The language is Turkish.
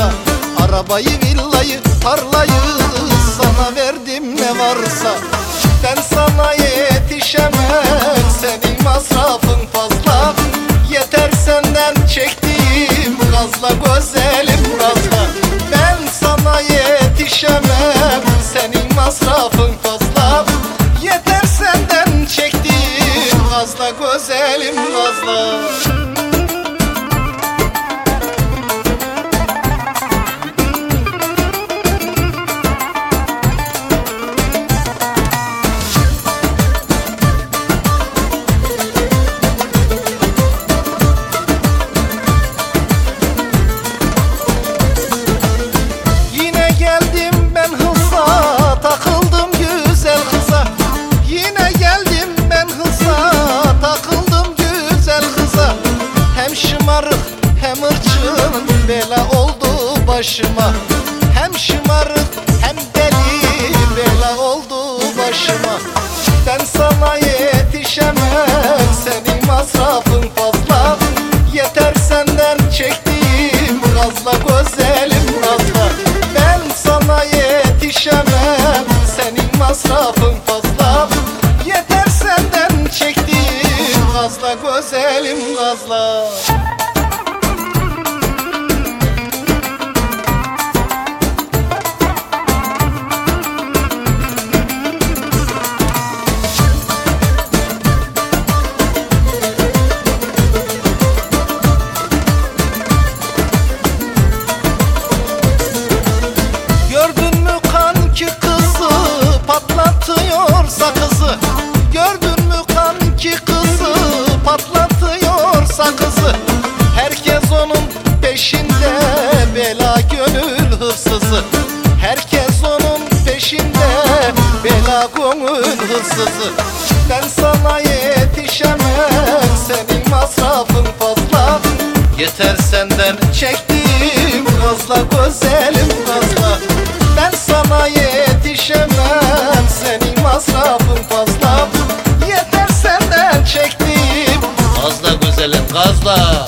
varsa Arabayı, villayı, tarlayı sana verdim ne varsa. Ben sana yetişemem senin masrafın fazla. Yeter senden çektiğim gazla güzelim gazla. Ben sana yetişemem senin masrafın fazla. Yeter senden çektiğim gazla güzelim gazla bela oldu başıma. Hem şımarık hem deli bela oldu başıma. Ben sana yetişemem senin masrafın fazla. Yeter senden çektiğim gazla güzelim gazla Ben sana yetişemem senin masrafın fazla. Yeter senden çektiğim gazla güzelim gazla hırsızı. Ben sana yetişemem senin masrafın fazla. Yeter senden çektiğim gazla güzelim gazla. Ben sana yetişemem senin masrafın fazla. Yeter senden çektiğim Gazla güzelim gazla